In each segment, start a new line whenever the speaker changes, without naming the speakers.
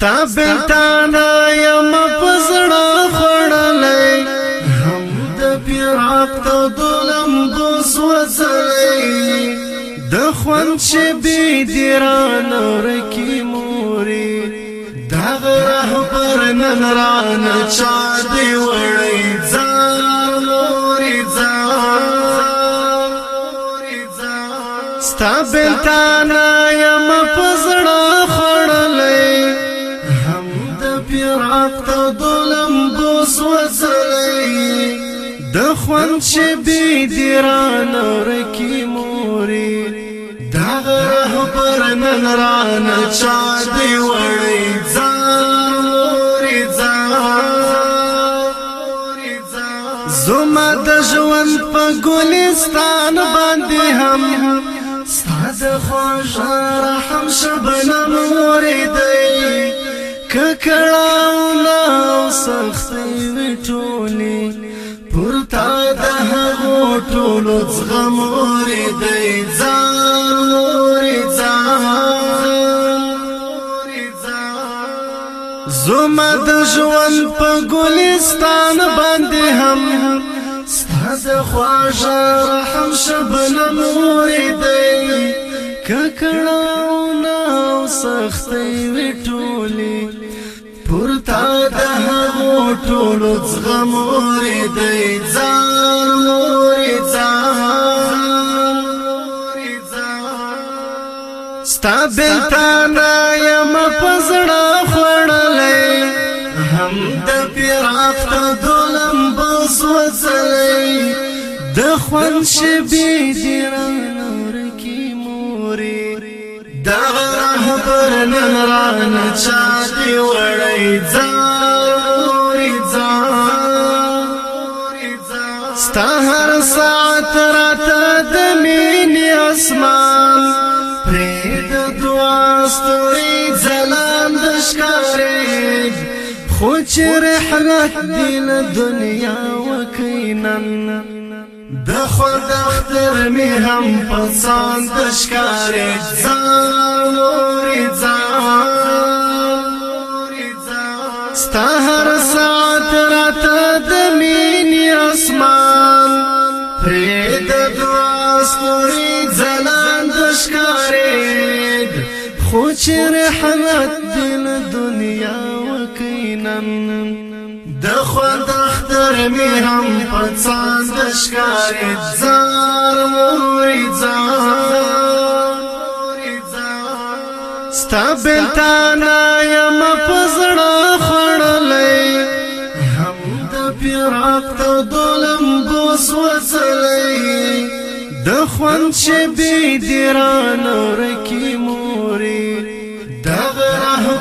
ستا بنتانا یم پزړه خړلې هم د پیراق ته دلم دوس وسلې د خوند چې بي دیران ورکی موري دا رهبر نن ران چا دی وړي ځان موري ځان ستا بنتانا یم پزړه چې بي دیران ورکی موري دا غبر نن ران چا دی وړي ځوري ځوري زما د ژوند په ګلستان باندې هم ستاد خوش رحم شبنم موري دی ککړاو نو سخت وټولي ټولو زغم اوري دی ځان اوري ځان زما د ژوند په ګلستان باندې هم ستاسو خواجه رحم شبنم اوري دی ککړاو نو سختي وټولي پورتا د هغو ټولو زغم اوري دی ستا بلتان را یم پزړه خړلې هم د پیرافت دولم بس وسلې د خوان شبي دی نور کی موري دا رهبر نن ران چا دی وړې ځوري ځوري ځا ستا هر ساعت راته د مين اسمان چې رحلت دی له دنیا وکینن د خود اختر می هم پسند ښکار ځان اور ځان ستا هر ساعت راته د مینې اسمان پرې د دعا سپورې ځلان ښکارې خو چې رحمت دل دنیا د خود اختر می هم پڅان د ښکار زار وې زار ستابلتانا یم پزړه خړلې هم د پیراق ته دولم بوس وسلې د خوند شبي دیران ورکی موري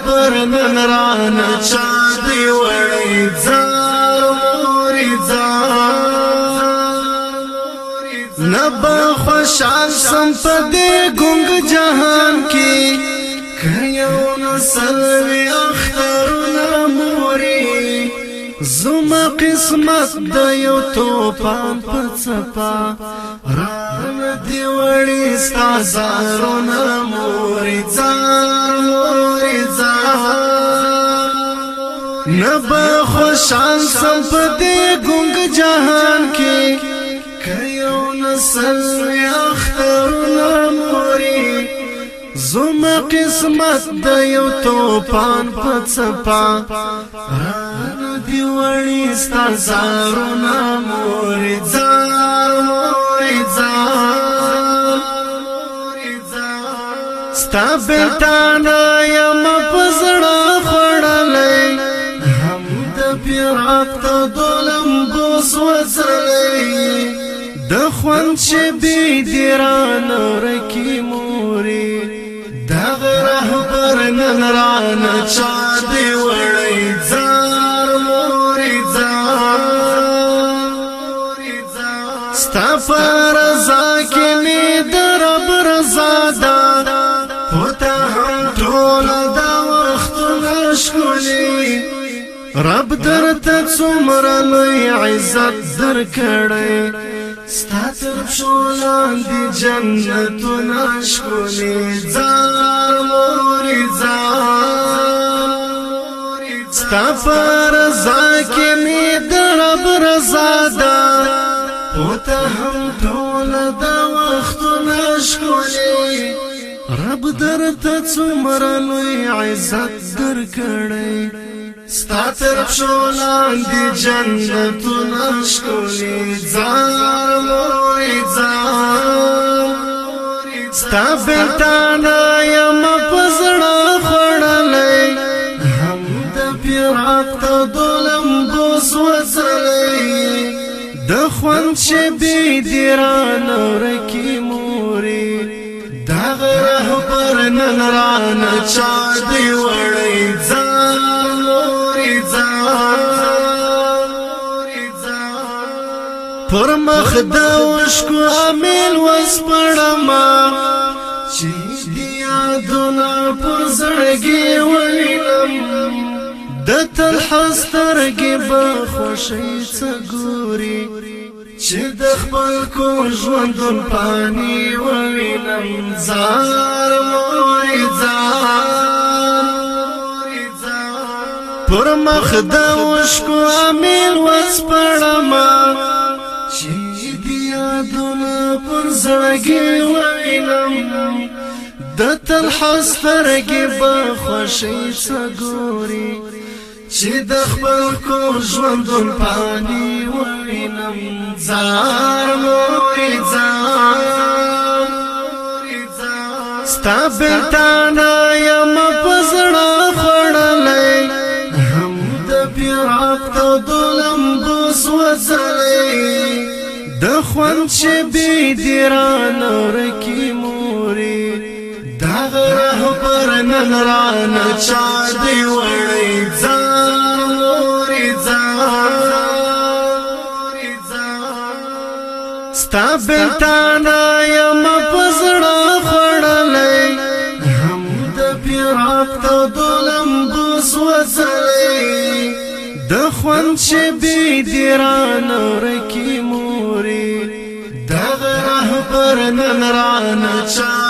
پر نن ران چا دی وړي ځار موري ځار نبا خوشال سم په دې ګنګ جهان کې کړیو نو سلوي اخ زما قسمت د یو توپان په صفا ران دی وړي سازارونه مورې ځان مورې ځان نبا خوشان سم په دې ګنګ جهان کې کيو نسل اخترونه مورې زما قسمت د یو توپان پڅپا را دی وړي ستاسارونه مور ځار مور ځار ستا بیتانا یم پزړه خړلې هم د پیرات دولم بوس وځلې د خوند چې بي دیران ورکه ګران چا دی وړي زار موري زار ستفر زاکلی درب رضا دا پتا هم ټول دا وخت نشکلی رب درته څومره لوی عزت درکړی ستا تر شولان دی جنتو نشکلی زار ستا فرزا کې مې د رب رضا ده پوت هم ټول د وخت نشکولي رب درته څومره لوی عزت درکړی ستا طرف شو لاندې جنتونه ښکلي ځان لوی ځان ستا بلتانه یم په زړه ظلم بوس وسړی د خوند شبي دیران ورکی موري دغه رهبر نن ران چا دی وړی ځان موري ځان پر مخ د وشکو امیل وس پړما چې دی یادونه پر زړګي و تل حسترګي به خوشي څګوري چې د خپل کو ژوندون پانی ووینم زار موري زار پر مخ د وشکو امیل وسپړما چې دی یادونه پر زړګي ووینم د تل حسترګي به خوشي څګوري چې د خپل کوم ژوندون پانی وینم زار مو ځان ستا بلتانا یم پزړه خړلې هم د پیراق ته دلم بوس وسلې د خوان چې بي دیران ورکی موري دا غره پر نن رانه چا دی وړي ځان ستا بیلتانا یم پزړه خړلې هم د پیراق ته دلم بوس وسلې د خوند چې بي دیران ورکی موري دغه رهبر نن رانه چا